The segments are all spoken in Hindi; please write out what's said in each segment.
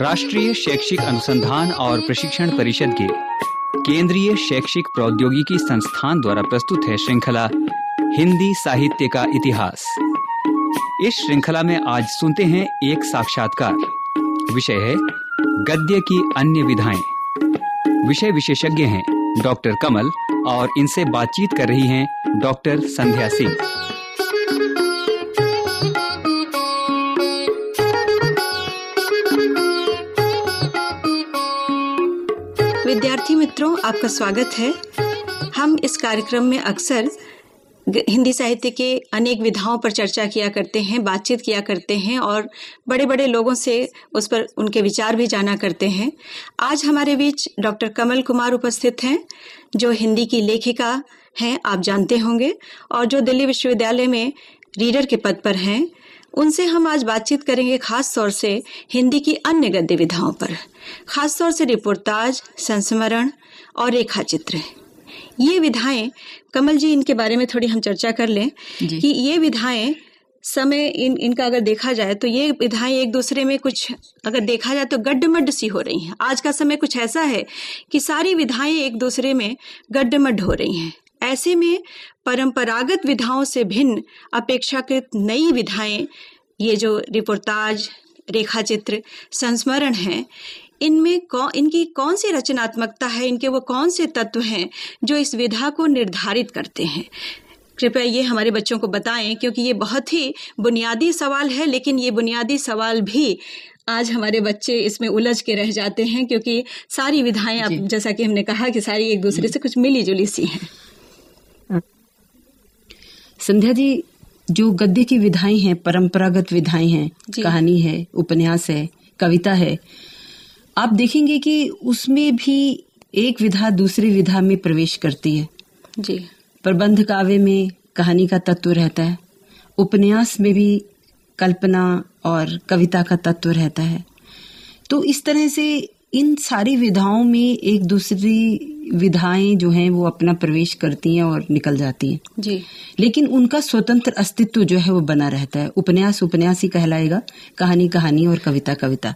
राष्ट्रीय शैक्षिक अनुसंधान और प्रशिक्षण परिषद के केंद्रीय शैक्षिक प्रौद्योगिकी संस्थान द्वारा प्रस्तुत है श्रृंखला हिंदी साहित्य का इतिहास। इस श्रृंखला में आज सुनते हैं एक साक्षात्कार। विषय है, गद्य की अन्य विधाएँ। विषय विशेषज्ञ हैं डॉक्टर कमल और इनसे बातचीत कर रही हैं डॉक्टर संध्या सिंह। विद्यार्थी मित्रों, आपका स्वागत है। हम इस कार्यक्रम में अक्सर हिंदी साहित्य के अनेक विधाओं पर चर्चा किया करते हैं, बातचीत किया करते हैं और बड़े बड़े लोगों से उस पर उनके विचार भी जाना करते हैं। आज हमारे बीच डॉक्टर कमल कुमार उपस्थित हैं, जो हिंदी की लेखिका हैं, आप जानते होंगे, और जो दिल्ली विश्वविद्यालय में रीडर के पद पर हैं। उनसे हम आज बातचीत करेंगे खास तौर से हिंदी की अन्य गद्य विधाओं पर। खास तौर से रिपोर्टाज संस्मरण और रेखा चित्र ये विधाएँ कमल जी इनके बारे में थोड़ी हम चर्चा कर लें कि ये विधाएँ समय इन इनका अगर देखा जाए तो ये विधाएँ एक दूसरे में कुछ अगर देखा जाए तो गड्ढमड्ढ सी हो रही हैं। आज का समय कुछ ऐसा है कि सारी विधाएँ एक दूसरे में गड्ढमड्ढ हो रही हैं। ऐसे में परंपरागत विधाओं से भिन्न अपेक्षाकृत नई विधाएँ ये जो रिपोर्टाज रेखा चित्र संस्मरण हैं इनमें कौन इनकी कौन सी रचनात्मकता है इनके वो कौन से तत्व हैं जो इस विधा को निर्धारित करते हैं? कृपया ये हमारे बच्चों को बताएँ क्योंकि ये बहुत ही बुनियादी सवाल है लेकिन ये बुनियादी सवाल भी आज हमारे बच्चे इसमें उलझ के रह जाते हैं क्योंकि सारी विधाएँ अब जैसा कि हमने कहा कि सारी एक दूसरे से कुछ मिली जुली सी हैं। संध्या जी जो गद्य की विधाएँ हैं परंपरागत विधाएँ हैं कहानी है उपन्यास है कविता है आप देखेंगे कि उसमें भी एक विधा दूसरी विधा में प्रवेश करती है। जी। प्रबंध काव्य में कहानी का तत्व रहता है। उपन्यास में भी कल्पना और कविता का तत्व रहता है। तो इस तरह से इन सारी विधाओं में एक दूसरी विधाएँ जो हैं वो अपना प्रवेश करती हैं और निकल जाती हैं। जी। लेकिन उनका स्वतंत्र अस्तित्व जो है वो बना रहता है। उपन्यास उपन्यास ही कहलाएगा कहानी कहानी और कविता कविता।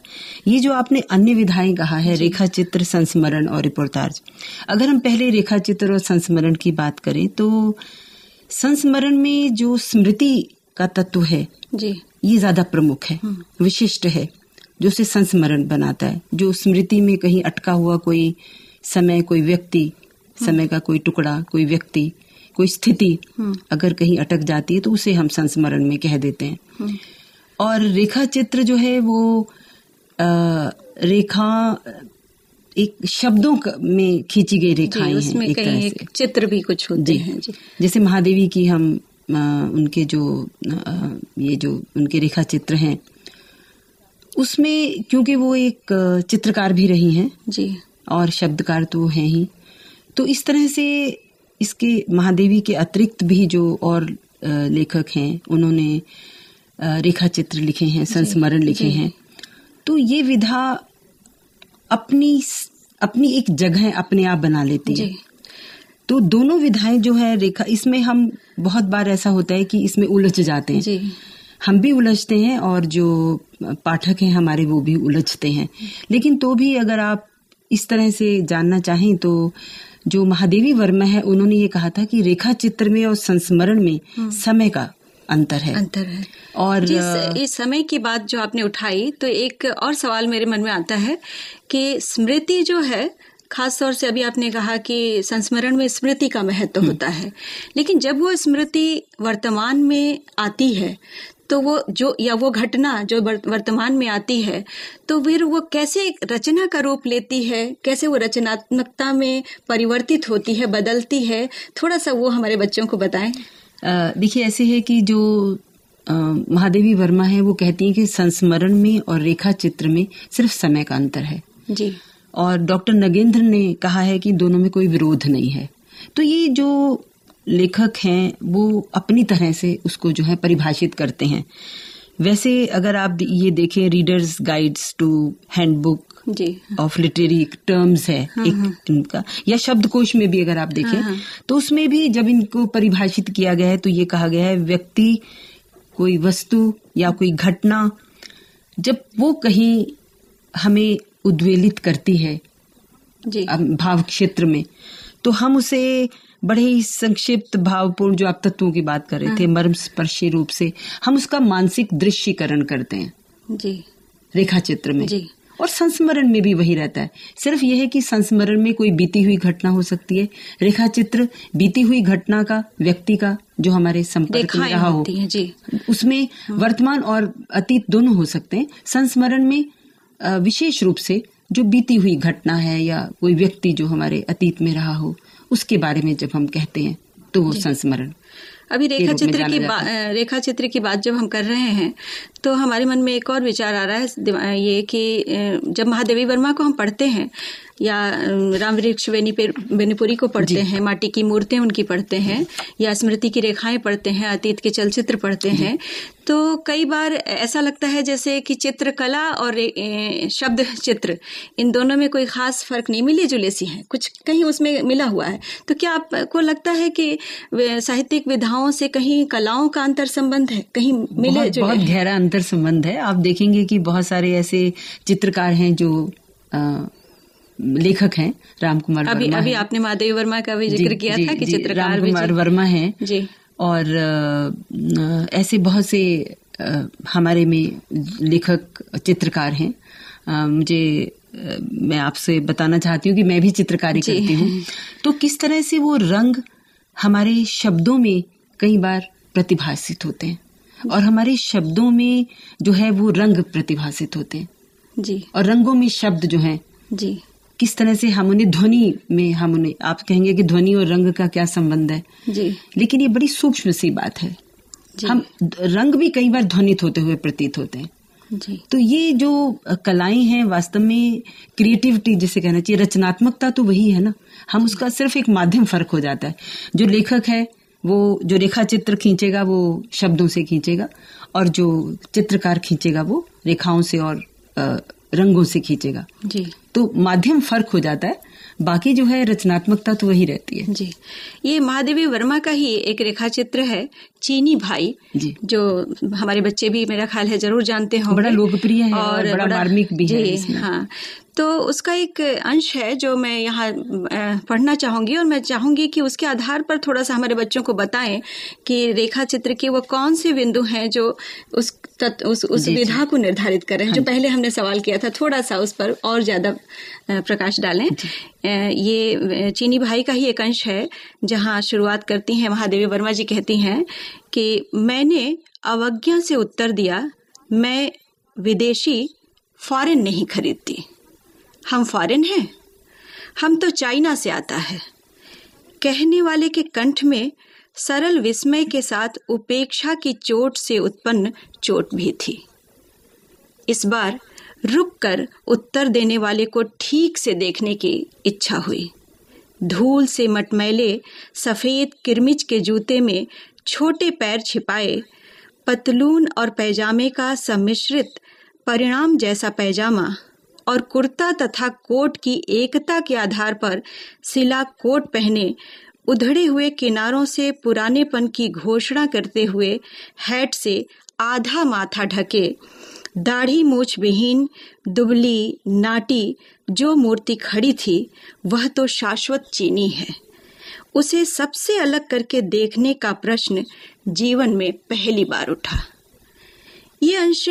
ये जो आपने अन्य विधाएँ कहा है रेखा चित्र संस्मरण और रिपोर्टार्ज अगर हम पहले रेखा चित्र और संस्मरण की बात करें तो संस्मरण में जो स्मृति का तत्व है जी। ये ज़्यादा प्रमुख है विशिष्ट है जो उसे संस्मरण बनाता है। जो स्मृति में कहीं अटका हुआ कोई समय कोई व्यक्ति समय का कोई टुकड़ा कोई व्यक्ति कोई स्थिति अगर कहीं अटक जाती है तो उसे हम संस्मरण में कह देते हैं। और रेखा चित्र जो है वो आ, रेखा एक शब्दों में खींची गई रेखाएँ हैं उसमें एक कहीं तरह एक से। चित्र भी कुछ होते जी। हैं जी। जैसे महादेवी की हम आ, उनके जो आ, ये जो उनके रेखा चित्र हैं उसमें क्योंकि वो एक चित्रकार भी रही हैं जी। और शब्दकार तो हैं ही। तो इस तरह से इसके महादेवी के अतिरिक्त भी जो और लेखक हैं उन्होंने रेखा चित्र लिखे हैं संस्मरण लिखे हैं। तो ये विधा अपनी अपनी एक जगह अपने आप बना लेती है। तो दोनों विधाएँ जो है रेखा इसमें हम बहुत बार ऐसा होता है कि इसमें उलझ जाते हैं। जी। हम भी उलझते हैं और जो पाठक हैं हमारे वो भी उलझते हैं। लेकिन तो भी अगर आप इस तरह से जानना चाहें तो जो महादेवी वर्मा है उन्होंने ये कहा था कि रेखा चित्र में और संस्मरण में समय का अंतर है। अंतर है। और जिस इस समय की बात जो आपने उठाई तो एक और सवाल मेरे मन में आता है कि स्मृति जो है खास तौर से अभी आपने कहा कि संस्मरण में स्मृति का महत्व तो होता है लेकिन जब वो स्मृति वर्तमान में आती है तो वो जो या वो घटना जो वर्तमान में आती है तो फिर वो कैसे एक रचना का रूप लेती है? कैसे वो रचनात्मकता में परिवर्तित होती है बदलती है? थोड़ा सा वो हमारे बच्चों को बताएँ। देखिए ऐसे है कि जो महादेवी वर्मा है वो कहती हैं कि संस्मरण में और रेखा चित्र में सिर्फ़ समय का अंतर है। जी। और डॉक्टर नगेंद्र ने कहा है कि दोनों में कोई विरोध नहीं है। तो ये जो लेखक हैं वो अपनी तरह से उसको जो है परिभाषित करते हैं। वैसे अगर आप ये देखें रीडर्स गाइड्स टू हैंडबुक जी। ऑफ़ लिटरेरी टर्म्स है एक इनका या शब्दकोश में भी अगर आप देखें तो उसमें भी जब इनको परिभाषित किया गया है तो ये कहा गया है व्यक्ति कोई वस्तु या कोई घटना जब वो कहीं हमें उद्वेलित करती है जी। भाव क्षेत्र में तो हम उसे बड़े ही संक्षिप्त भावपूर्ण जो आप तत्वों की बात कर रहे थे मर्म स्पर्शी रूप से हम उसका मानसिक दृश्यकरण करते हैं। जी। रेखा चित्र में। जी। और संस्मरण में भी वही रहता है। सिर्फ़ यह है कि संस्मरण में कोई बीती हुई घटना हो सकती है। रेखा चित्र बीती हुई घटना का व्यक्ति का जो हमारे संपर्क में रहा हो। जी। उसमें वर्तमान और अतीत दोनों हो सकते हैं। संस्मरण में विशेष रूप से जो बीती हुई घटना है या कोई व्यक्ति जो हमारे अतीत में रहा हो उसके बारे में जब हम कहते हैं तो वो संस्मरण। अभी रेखा चित्र की बात रेखा चित्र की बात जब हम कर रहे हैं तो हमारे मन में एक और विचार आ रहा है ये कि जब महादेवी वर्मा को हम पढ़ते हैं या राम वृक्ष बेनीपुरी को पढ़ते हैं माटी की मूर्तें उनकी पढ़ते हैं या स्मृति की रेखाएँ पढ़ते हैं अतीत के चलचित्र पढ़ते हैं। तो कई बार ऐसा लगता है जैसे कि चित्रकला और शब्द चित्र इन दोनों में कोई खास फ़र्क नहीं मिले जुले सी हैं। कुछ कहीं उसमें मिला हुआ है। तो क्या आपको लगता है कि साहित्यिक विधाओं से कहीं कलाओं का अंतर संबंध है? कहीं मिले बहुत जुले बहुत गहरा अंतर संबंध है। आप देखेंगे कि बहुत सारे ऐसे चित्रकार हैं जो अ, लेखक हैं राम कुमार अभी वर्मा अभी। आपने महादेवी वर्मा का भी ज़िक्र किया जी, था कि चित्रकार राम कुमार जी- वर्मा हैं। जी। और ऐसे बहुत से हमारे में लेखक चित्रकार हैं। मुझे मैं आपसे बताना चाहती हूँ कि मैं भी चित्रकारी करती हूँ। तो किस तरह से वो रंग हमारे शब्दों में कई बार प्रतिभाषित होते हैं? और हमारे शब्दों में जो है वो रंग प्रतिभाषित होते हैं। जी। और रंगों में शब्द जो हैं जी। किस तरह से हम उन्हें ध्वनि में हम उन्हें आप कहेंगे कि ध्वनि और रंग का क्या संबंध है? जी। लेकिन ये बड़ी सूक्ष्म सी बात है। जी। हम रंग भी कई बार ध्वनित होते हुए प्रतीत होते हैं। जी। तो ये जो कलाएँ हैं वास्तव में क्रिएटिविटी जिसे कहना चाहिए रचनात्मकता तो वही है ना। हम उसका सिर्फ़ एक माध्यम फ़र्क हो जाता है। जो लेखक है वो जो रेखा चित्र खींचेगा वो शब्दों से खींचेगा और जो चित्रकार खींचेगा वो रेखाओं से और अ, रंगों से खींचेगा। जी। तो माध्यम फ़र्क हो जाता है। बाकी जो है रचनात्मकता तो वही रहती है। जी। ये महादेवी वर्मा का ही एक रेखा चित्र है चीनी भाई। जी। जो हमारे बच्चे भी मेरा ख्याल है ज़रूर जानते होंगे। बड़ा लोकप्रिय है और बड़ा मार्मिक भी है जी इसमें। हाँ। तो उसका एक अंश है जो मैं यहाँ पढ़ना चाहूँगी और मैं चाहूँगी कि उसके आधार पर थोड़ा सा हमारे बच्चों को बताएँ कि रेखा चित्र के वो कौन से बिंदु हैं जो उस तत, उस, उस। विधा को निर्धारित कर रहे हैं जो। पहले हमने सवाल किया था थोड़ा सा उस पर और ज़्यादा प्रकाश डालें। ये चीनी भाई का ही एक अंश है जहाँ शुरुआत करती हैं महादेवी वर्मा जी कहती हैं कि मैंने अवज्ञा से उत्तर दिया मैं विदेशी फॉरेन नहीं खरीदती। हम फॉरेन हैं। हम तो चाइना से आता है। कहने वाले के कंठ में सरल विस्मय के साथ उपेक्षा की चोट से उत्पन्न चोट भी थी। इस बार रुक कर उत्तर देने वाले को ठीक से देखने की इच्छा हुई। धूल से मटमैले, सफ़ेद किरमिच के जूते में छोटे पैर छिपाए, पतलून और पैजामे का सम्मिश्रित परिणाम जैसा पैजामा और कुर्ता तथा कोट की एकता के आधार पर सिला कोट पहने उधड़े हुए किनारों से पुरानेपन की घोषणा करते हुए हैट से आधा माथा ढके दाढ़ी मूछ विहीन दुबली नाटी जो मूर्ति खड़ी थी वह तो शाश्वत चीनी है। उसे सबसे अलग करके देखने का प्रश्न जीवन में पहली बार उठा। ये अंश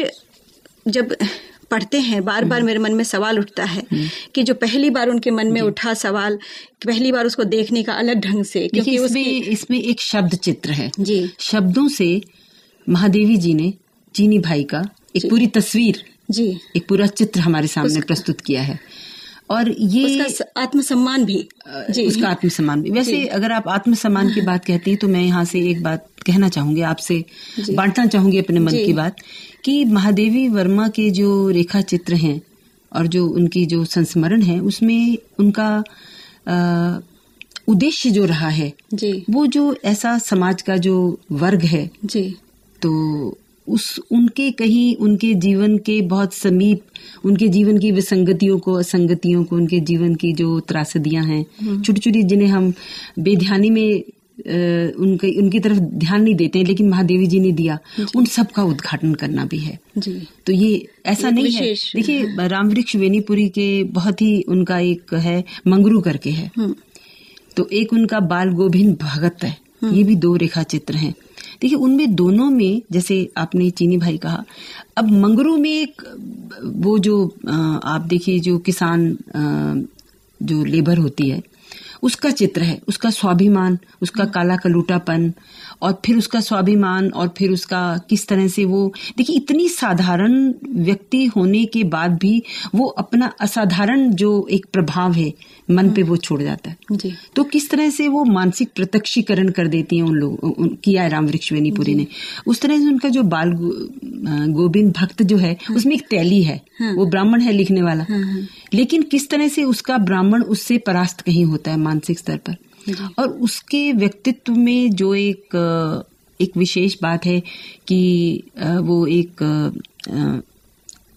जब पढ़ते हैं बार बार मेरे मन में सवाल उठता है कि जो पहली बार उनके मन में उठा सवाल पहली बार उसको देखने का अलग ढंग से क्योंकि इसमें इसमें एक शब्द चित्र है। जी। शब्दों से महादेवी जी ने चीनी भाई का एक पूरी तस्वीर। जी। एक पूरा चित्र हमारे सामने प्रस्तुत किया है। और ये आत्मसम्मान भी। जी। उसका आत्मसम्मान भी। वैसे अगर आप आत्मसम्मान की बात कहती हैं तो मैं यहाँ से एक बात कहना चाहूँगी आपसे बांटना चाहूँगी अपने मन की बात कि महादेवी वर्मा के जो रेखा चित्र हैं और जो उनकी जो संस्मरण है उसमें उनका उद्देश्य जो रहा है जी। वो जो ऐसा समाज का जो वर्ग है जी। तो उस उनके कहीं उनके जीवन के बहुत समीप उनके जीवन की विसंगतियों को असंगतियों को उनके जीवन की जो त्रासदियाँ हैं छोटी छोटी जिन्हें हम बेध्यानी में उनके उनकी तरफ़ ध्यान नहीं देते हैं लेकिन महादेवी जी ने दिया उन सब का उद्घाटन करना भी है। जी। तो ये ऐसा नहीं है। देखिए रामवृक्ष वेनीपुरी के बहुत ही उनका एक है मंगरू करके है। हम्म, तो एक उनका बाल गोविंद भगत है। ये भी दो रेखा चित्र हैं। देखिए, उनमें दोनों में, जैसे आपने चीनी भाई कहा, अब मंगरू में एक, वो जो आप देखिए, जो किसान जो लेबर होती है, उसका चित्र है, उसका स्वाभिमान, उसका काला कलूटापन और फिर उसका स्वाभिमान और फिर उसका किस तरह से वो देखिए इतनी साधारण व्यक्ति होने के बाद भी वो अपना असाधारण जो एक प्रभाव है मन पे वो छोड़ जाता है। जी। तो किस तरह से वो मानसिक प्रत्यक्षीकरण कर देती हैं उन लोग किया राम वृक्ष वेनीपुरी ने। उस तरह से उनका जो बाल गोविंद भक्त जो है उसमें एक तैली है वो ब्राह्मण है लिखने वाला। लेकिन किस तरह से उसका ब्राह्मण उससे परास्त कहीं होता है मानसिक स्तर पर? और उसके व्यक्तित्व में जो एक एक विशेष बात है कि वो एक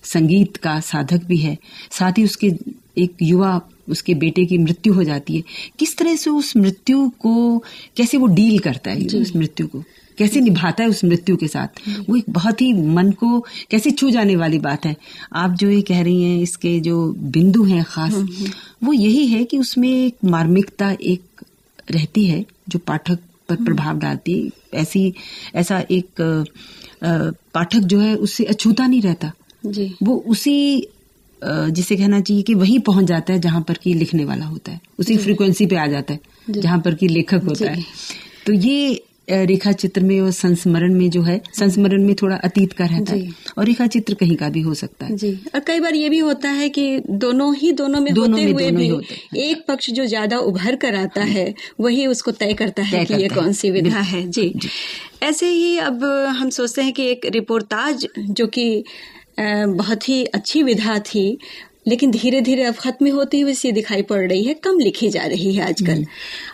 संगीत का साधक भी है। साथ ही उसके एक युवा उसके बेटे की मृत्यु हो जाती है। किस तरह से उस मृत्यु को कैसे वो डील करता है उस मृत्यु को? कैसे निभाता है उस मृत्यु के साथ? वो एक बहुत ही मन को कैसे छू जाने वाली बात है। आप जो ये कह रही हैं इसके जो बिंदु हैं खास वो यही है कि उसमें एक मार्मिकता एक रहती है जो पाठक पर प्रभाव डालती है ऐसी ऐसा एक पाठक जो है उससे अछूता नहीं रहता। जी। वो उसी जिसे कहना चाहिए कि वहीं पहुँच जाता है जहाँ पर कि लिखने वाला होता है। उसी फ्रीक्वेंसी पे आ जाता है जहाँ पर कि लेखक होता है। तो ये रेखा चित्र में और संस्मरण में जो है संस्मरण में थोड़ा अतीत का रहता है और रेखा चित्र कहीं का भी हो सकता है। जी और कई बार ये भी होता है कि दोनों ही दोनों में दोनों होते में हुए दोनों भी होते एक पक्ष जो ज़्यादा उभर कर आता है वही उसको तय करता है कि ये कौन सी विधा है। जी। ऐसे ही अब हम सोचते हैं कि एक रिपोर्टाज जो कि बहुत ही अच्छी विधा थी लेकिन धीरे धीरे अब खत्म होती हुई सी दिखाई पड़ रही है कम लिखी जा रही है आजकल।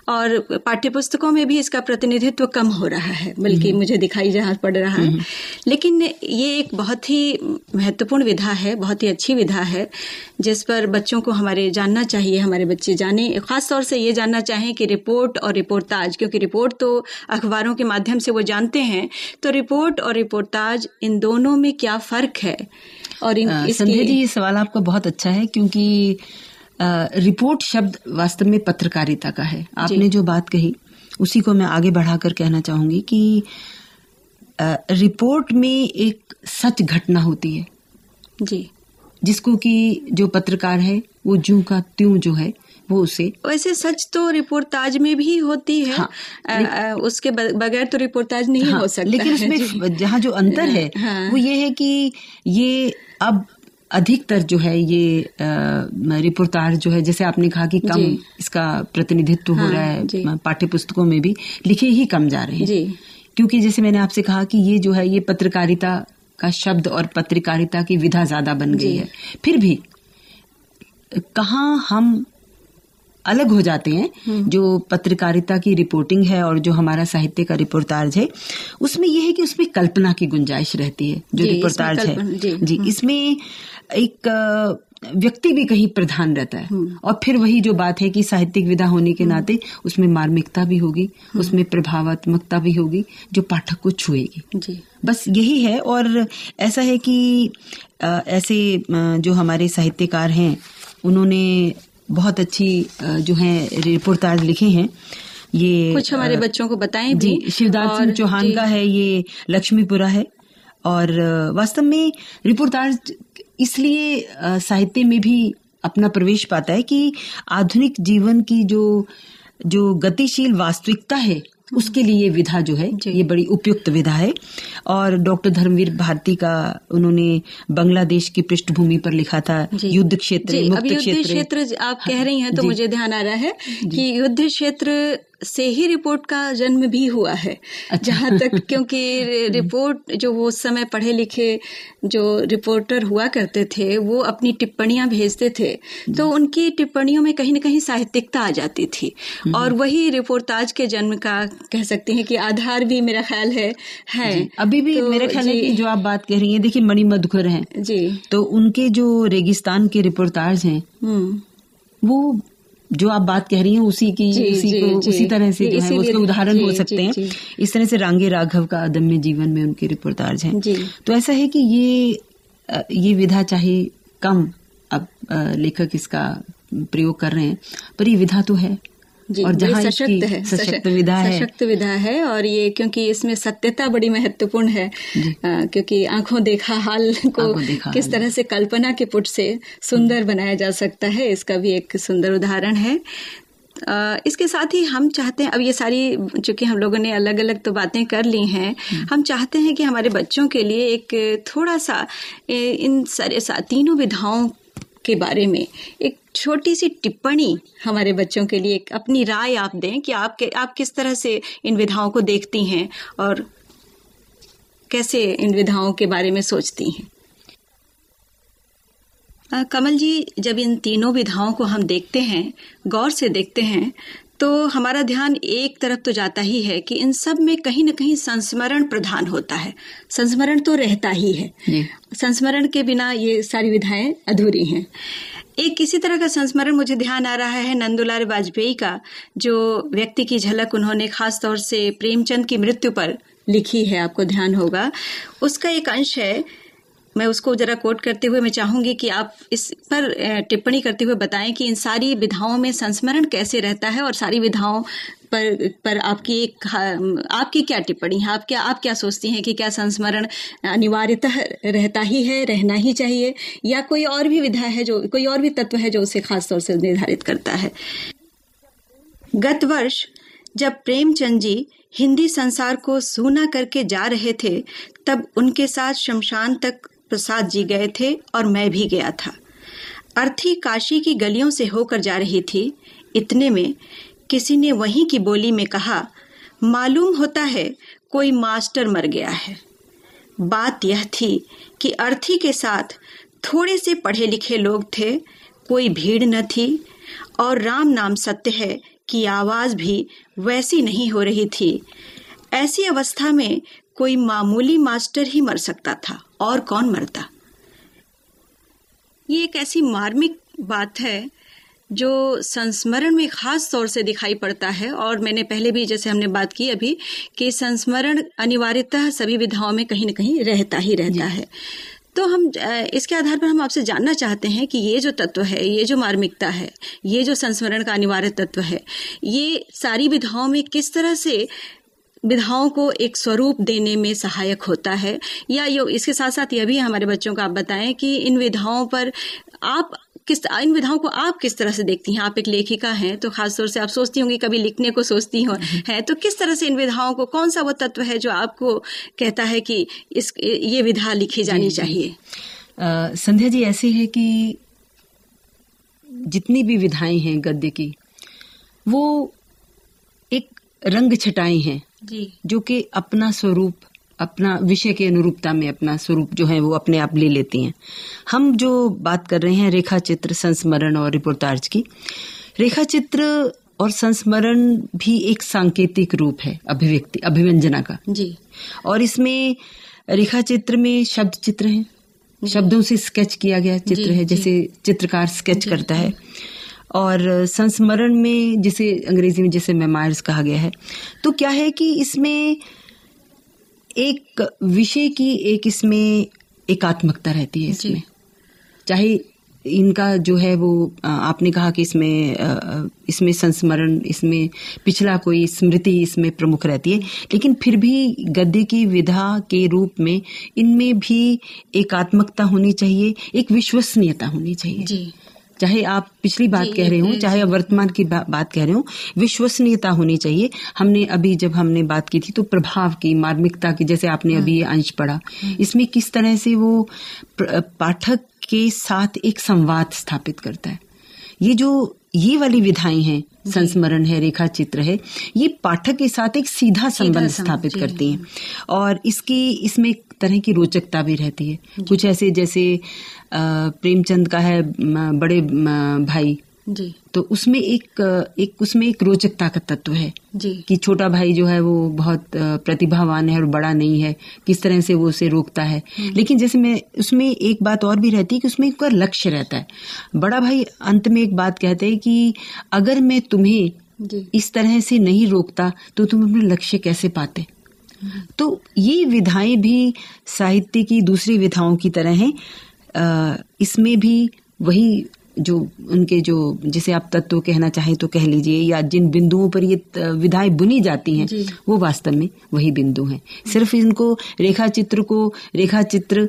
और पाठ्य पुस्तकों में भी इसका प्रतिनिधित्व कम हो रहा है बल्कि मुझे दिखाई जहाँ पड़ रहा है। लेकिन ये एक बहुत ही महत्वपूर्ण विधा है बहुत ही अच्छी विधा है जिस पर बच्चों को हमारे जानना चाहिए हमारे बच्चे जाने। खास तौर से ये जानना चाहें कि रिपोर्ट और रिपोर्टाज क्योंकि रिपोर्ट तो अखबारों के माध्यम से वो जानते हैं तो रिपोर्ट और रिपोर्टाज इन दोनों में क्या फ़र्क है? और संध्या जी ये सवाल आपका बहुत अच्छा है क्योंकि रिपोर्ट शब्द वास्तव में पत्रकारिता का है। आपने जो बात कही उसी को मैं आगे बढ़ाकर कहना चाहूँगी कि रिपोर्ट में एक सच घटना होती है। जी। जिसको कि जो पत्रकार है वो जू का त्यों जो है वो उसे। वैसे सच तो रिपोर्टाज में भी होती है। हाँ, अ, अ, उसके बगैर तो रिपोर्टाज नहीं हाँ, हो सकता लेकिन उसमें जहाँ जो अंतर है हाँ। वो ये है कि ये अब अधिकतर जो है ये रिपोर्टाज जो है जैसे आपने कहा कि कम इसका प्रतिनिधित्व हाँ, हो रहा है पाठ्य पुस्तकों में भी लिखे ही कम जा रहे हैं। क्योंकि जैसे मैंने आपसे कहा कि ये जो है ये पत्रकारिता का शब्द और पत्रकारिता की विधा ज़्यादा बन गई है। फिर भी कहाँ हम अलग हो जाते हैं जो पत्रकारिता की रिपोर्टिंग है और जो हमारा साहित्य का रिपोर्टार्ज है उसमें यह है कि उसमें कल्पना की गुंजाइश रहती है जो रिपोर्टार्ज है। जी, जी इसमें एक व्यक्ति भी कहीं प्रधान रहता है और फिर वही जो बात है कि साहित्यिक विधा होने के नाते उसमें मार्मिकता भी होगी उसमें प्रभावात्मकता भी होगी जो पाठक को छुएगी। जी। बस यही है और ऐसा है कि ऐसे जो हमारे साहित्यकार हैं उन्होंने बहुत अच्छी जो है रिपोर्टाज लिखे हैं। ये कुछ हमारे आ, बच्चों को बताएँ जी शिवदास सिंह चौहान का है ये लक्ष्मीपुरा है। और वास्तव में रिपोर्टाज इसलिए साहित्य में भी अपना प्रवेश पाता है कि आधुनिक जीवन की जो जो गतिशील वास्तविकता है उसके लिए ये विधा जो है ये बड़ी उपयुक्त विधा है। और डॉक्टर धर्मवीर भारती का उन्होंने बांग्लादेश की पृष्ठभूमि पर लिखा था युद्ध क्षेत्र युद्ध क्षेत्र। क्षेत्र आप कह रही हैं तो मुझे ध्यान आ रहा है कि युद्ध क्षेत्र से ही रिपोर्ट का जन्म भी हुआ है। अच्छा। जहाँ तक क्योंकि रिपोर्ट जो वो समय पढ़े लिखे जो रिपोर्टर हुआ करते थे वो अपनी टिप्पणियाँ भेजते थे तो उनकी टिप्पणियों में कहीं ना कहीं साहित्यिकता आ जाती थी। और वही रिपोर्टाज के जन्म का कह सकते हैं कि आधार भी मेरा ख्याल है है। अभी भी तो मेरे ख्याल है कि जो आप बात कह रही हैं देखिए मणिमधुकर हैं। जी। तो उनके जो रेगिस्तान के रिपोर्टाज हैं हम्म। वो जो आप बात कह रही हैं उसी की जी, उसी जी, को जी। उसी तरह से जो है उसके उदाहरण हो सकते हैं। इस तरह से रांगे राघव का अदम्य जीवन में उनके रिपोर्टार्ज हैं। तो ऐसा है कि ये ये विधा चाहे कम अब लेखक इसका प्रयोग कर रहे हैं पर ये विधा तो है। जी और जहाँ सशक्त है सशक्त विधा है। सशक्त विधा है और ये क्योंकि इसमें सत्यता बड़ी महत्वपूर्ण है अ, क्योंकि आँखों देखा हाल को देखा किस। तरह से कल्पना के पुट से सुंदर बनाया जा सकता है इसका भी एक सुंदर उदाहरण है। इसके साथ ही हम चाहते हैं अब ये सारी चूँकि हम लोगों ने अलग अलग तो बातें कर ली हैं हम चाहते हैं कि हमारे बच्चों के लिए एक थोड़ा सा इन सारे सा, तीनों विधाओं के बारे में एक छोटी सी टिप्पणी हमारे बच्चों के लिए अपनी राय आप दें कि आप के, आप किस तरह से इन विधाओं को देखती हैं और कैसे इन विधाओं के बारे में सोचती हैं। अ, कमल जी जब इन तीनों विधाओं को हम देखते हैं गौर से देखते हैं तो हमारा ध्यान एक तरफ़ तो जाता ही है कि इन सब में कहीं ना कहीं संस्मरण प्रधान होता है। संस्मरण तो रहता ही है। संस्मरण के बिना ये सारी विधाएँ अधूरी हैं। एक किसी तरह का संस्मरण मुझे ध्यान आ रहा है नंदुलाल वाजपेयी का, जो व्यक्ति की झलक उन्होंने खास तौर से प्रेमचंद की मृत्यु पर लिखी है, आपको ध्यान होगा। उसका एक अंश है, मैं उसको जरा कोट करते हुए मैं चाहूँगी कि आप इस पर टिप्पणी करते हुए बताएँ कि इन सारी विधाओं में संस्मरण कैसे रहता है और सारी विधाओं पर पर आपकी एक आपकी क्या टिप्पणी है? आप क्या आप क्या सोचती हैं कि क्या संस्मरण अनिवार्यतः रहता ही है, रहना ही चाहिए? या कोई और भी विधा है जो, कोई और भी तत्व है जो उसे खास तौर से निर्धारित करता है? गत वर्ष, जब प्रेमचंद जी हिंदी संसार को सूना करके जा रहे थे, तब उनके साथ शमशान तक प्रसाद जी गए थे और मैं भी गया था। अर्थी काशी की गलियों से होकर जा रही थी। इतने में किसी ने वहीं की बोली में कहा, मालूम होता है, कोई मास्टर मर गया है। बात यह थी कि अर्थी के साथ थोड़े से पढ़े लिखे लोग थे, कोई भीड़ न थी, और राम नाम सत्य है कि आवाज़ भी वैसी नहीं हो रही थी। ऐसी अवस्था में कोई मामूली मास्टर ही मर सकता था, और कौन मरता? ये एक ऐसी मार्मिक बात है जो संस्मरण में खास तौर से दिखाई पड़ता है और मैंने पहले भी जैसे हमने बात की अभी कि संस्मरण अनिवार्यतः सभी विधाओं में कहीं न कहीं रहता ही रहता है। तो हम इसके आधार पर हम आपसे जानना चाहते हैं कि ये जो तत्व है ये जो मार्मिकता है ये जो संस्मरण का अनिवार्य तत्व है ये सारी विधाओं में किस तरह से विधाओं को एक स्वरूप देने में सहायक होता है? या यो इसके साथ साथ यह भी हमारे बच्चों को आप बताएँ कि इन विधाओं पर आप किस इन विधाओं को आप किस तरह से देखती हैं? आप एक लेखिका हैं तो खास तौर से आप सोचती होंगी कभी लिखने को सोचती हो है तो किस तरह से इन विधाओं को कौन सा वो तत्व है जो आपको कहता है कि इस ये विधा लिखी जानी चाहिए? अ, संध्या जी ऐसी है कि जितनी भी विधाएँ हैं गद्य की वो एक रंग छटाएँ हैं जी। जो कि अपना स्वरूप अपना विषय के अनुरूपता में अपना स्वरूप जो है वो अपने आप ले लेती हैं। हम जो बात कर रहे हैं रेखा चित्र संस्मरण और रिपोर्टार्ज की रेखा चित्र और संस्मरण भी एक सांकेतिक रूप है अभिव्यक्ति अभिव्यंजना का। जी। और इसमें रेखा चित्र में शब्द चित्र हैं। शब्दों से स्केच किया गया चित्र है जैसे चित्रकार स्केच करता है। और संस्मरण में जिसे अंग्रेज़ी में जैसे मेमायर्स कहा गया है तो क्या है कि इसमें एक विषय की एक इसमें एकात्मकता रहती है इसमें। चाहे इनका जो है वो आपने कहा कि इसमें इसमें संस्मरण इसमें पिछला कोई स्मृति इसमें प्रमुख रहती है। लेकिन फिर भी गद्य की विधा के रूप में इनमें भी एकात्मकता होनी चाहिए एक विश्वसनीयता होनी चाहिए। जी। चाहे आप पिछली बात कह रहे हो चाहे आप वर्तमान की बा, बात कह रहे हो विश्वसनीयता होनी चाहिए। हमने अभी जब हमने बात की थी तो प्रभाव की मार्मिकता की जैसे आपने अभी ये अंश पढ़ा। इसमें किस तरह से वो पाठक के साथ एक संवाद स्थापित करता है। ये जो ये वाली विधाएँ हैं संस्मरण है रेखा चित्र है ये पाठक के साथ एक सीधा संबंध स्थापित करती हैं। और इसकी इसमें तरह की रोचकता भी रहती है। कुछ ऐसे जैसे प्रेमचंद का है बड़े भाई। जी। तो उसमें एक एक उसमें एक रोचकता का तत्व है जी। कि छोटा भाई जो है वो बहुत प्रतिभावान है और बड़ा नहीं है किस तरह से वो उसे रोकता है। लेकिन जैसे मैं उसमें एक बात और भी रहती है कि उसमें एक बार लक्ष्य रहता है। बड़ा भाई अंत में एक बात कहते हैं कि अगर मैं तुम्हें इस तरह से नहीं रोकता तो तुम अपने लक्ष्य कैसे पाते? तो ये विधाएँ भी साहित्य की दूसरी विधाओं की तरह हैं। इसमें भी वही जो उनके जो जिसे आप तत्व कहना चाहें तो कह लीजिए या जिन बिंदुओं पर ये विधाएँ बुनी जाती हैं वो वास्तव में वही बिंदु हैं। सिर्फ़ इनको रेखा चित्र को रेखा चित्र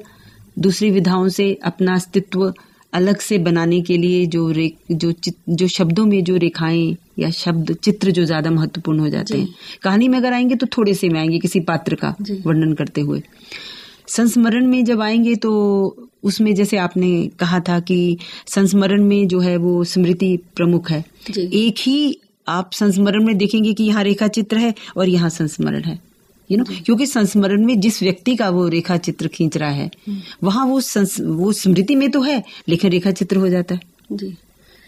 दूसरी विधाओं से अपना अस्तित्व अलग से बनाने के लिए जो रे जो चित, जो शब्दों में जो रेखाएँ या शब्द चित्र जो ज़्यादा महत्वपूर्ण हो जाते हैं। कहानी में अगर आएँगे तो थोड़े से में आएँगे किसी पात्र का वर्णन करते हुए। संस्मरण में जब आएँगे तो उसमें जैसे आपने कहा था कि संस्मरण में जो है वो स्मृति प्रमुख है। एक ही आप संस्मरण में देखेंगे कि यहाँ रेखा चित्र है और यहाँ संस्मरण है। यू नो क्योंकि संस्मरण में जिस व्यक्ति का वो रेखा चित्र खींच रहा है वहाँ वो वो स्मृति में तो है लेकिन रेखा चित्र हो जाता है। जी।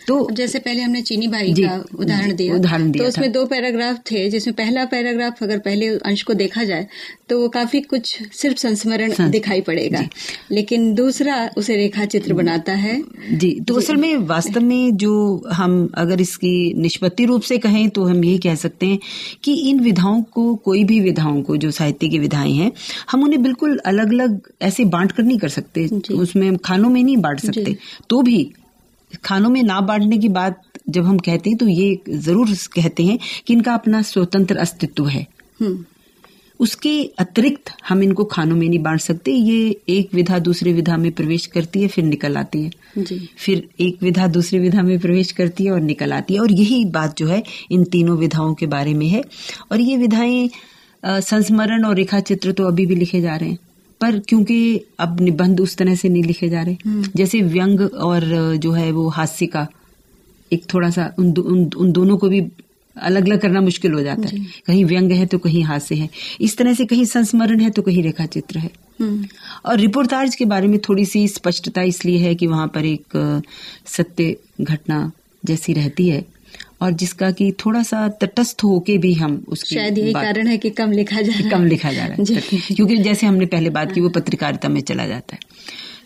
तो जैसे पहले हमने चीनी भाई जी, का उदाहरण दिया उदाहरण दिया तो उसमें दो पैराग्राफ थे जिसमें पहला पैराग्राफ अगर पहले अंश को देखा जाए तो वो काफ़ी कुछ सिर्फ़ संस्मरण संस- दिखाई पड़ेगा लेकिन दूसरा उसे रेखा चित्र बनाता है। जी तो असल में वास्तव में जो हम अगर इसकी निष्पत्ति रूप से कहें तो हम यही कह सकते हैं कि इन विधाओं को कोई भी विधाओं को जो साहित्य की विधाएँ हैं हम उन्हें बिल्कुल अलग अलग ऐसे बांट कर नहीं कर सकते। उसमें खानों में नहीं बांट सकते। तो भी खानों में ना बांटने की बात जब हम कहते हैं तो ये ज़रूर कहते हैं कि इनका अपना स्वतंत्र अस्तित्व है। हम्म। उसके अतिरिक्त हम इनको खानों में नहीं बांट सकते। ये एक विधा दूसरी विधा में प्रवेश करती है फिर निकल आती है। जी। फिर एक विधा दूसरी विधा में प्रवेश करती है और निकल आती है। और यही बात जो है इन तीनों विधाओं के बारे में है। और ये विधाएँ संस्मरण और रेखा चित्र तो अभी भी लिखे जा रहे हैं। पर क्योंकि अब निबंध उस तरह से नहीं लिखे जा रहे। जैसे व्यंग और जो है वो हास्य का एक थोड़ा सा उन, दो- उन, उन दोनों को भी अलग अलग करना मुश्किल हो जाता है। कहीं व्यंग है तो कहीं हास्य है। इस तरह से कहीं संस्मरण है तो कहीं रेखा चित्र है। हम्म। और रिपोर्टाज के बारे में थोड़ी सी स्पष्टता इसलिए है कि वहाँ पर एक सत्य घटना जैसी रहती है। और जिसका कि थोड़ा सा तटस्थ होके भी हम उसकी शायद यही कारण है कि कम लिखा जा रहा है। कम लिखा जा रहा है। क्योंकि जैसे हमने पहले बात की वो पत्रकारिता में चला जाता है।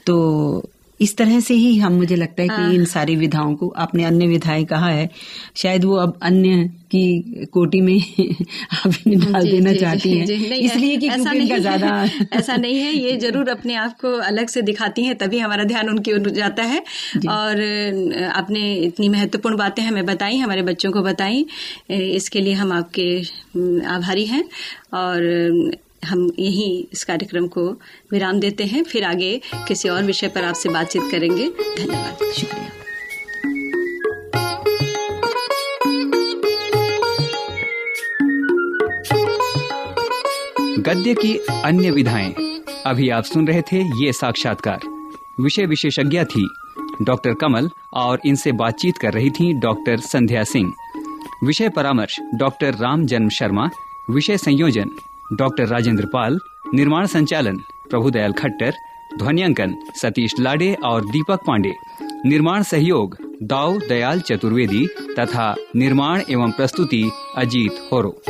तो इस तरह से ही हम मुझे लगता है कि इन सारी विधाओं को आपने अन्य विधाएँ कहा है शायद वो अब अन्य की कोटि में आप डाल जी, देना जी, चाहती जी, हैं इसलिए कि ऐसा नहीं है। ज़्यादा ऐसा नहीं है ये ज़रूर अपने आप को अलग से दिखाती हैं तभी हमारा ध्यान उनकी ओर जाता है। और आपने इतनी महत्वपूर्ण बातें हमें बताई हमारे बच्चों को बताई इसके लिए हम आपके आभारी हैं। और हम यही इस कार्यक्रम को विराम देते हैं। फिर आगे किसी और विषय पर आपसे बातचीत करेंगे। धन्यवाद। शुक्रिया। गद्य की अन्य विधाएँ। अभी आप सुन रहे थे ये साक्षात्कार। विषय विशेषज्ञ थी डॉक्टर कमल और इनसे बातचीत कर रही थी डॉक्टर संध्या सिंह। विषय परामर्श डॉक्टर राम जन्म शर्मा। विषय संयोजन डॉक्टर राजेंद्र पाल, निर्माण संचालन प्रभुदयाल खट्टर, ध्वनियांकन सतीश लाडे और दीपक पांडे। निर्माण सहयोग दाऊ दयाल चतुर्वेदी तथा निर्माण एवं प्रस्तुति अजीत होरो।